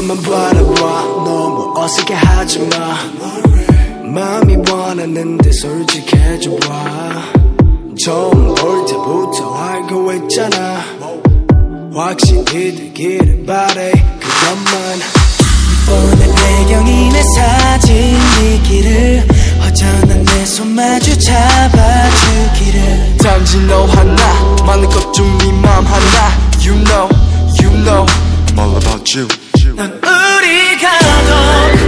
잠깐만 바라봐. 너무 어색해 하지 마. 마음이 원하는데 솔직해져봐. 처음 볼 때부터 알고 있잖아. 확신이 되기를 바래. 그것만. 뻔한 배경이 내 사진이기를 허전한 내 손 마주 잡아주기를. 단지 너 하나 많은 것중네맘 하나. You know, you know. All about you. 넌 우리가 더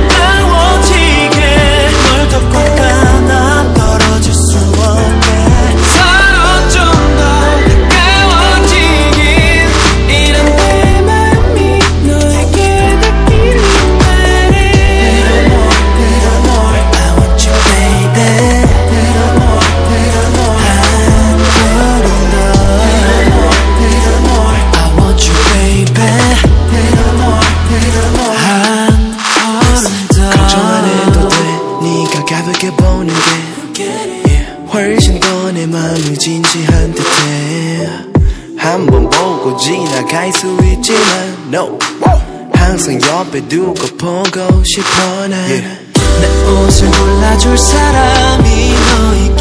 훨씬 더 내 마음을 진지한 듯해. 한 번 보고 지나갈 수 있지만 no. 항상 옆에 두고 보고 싶어 난. 내 옷을 골라줄 사람이 너이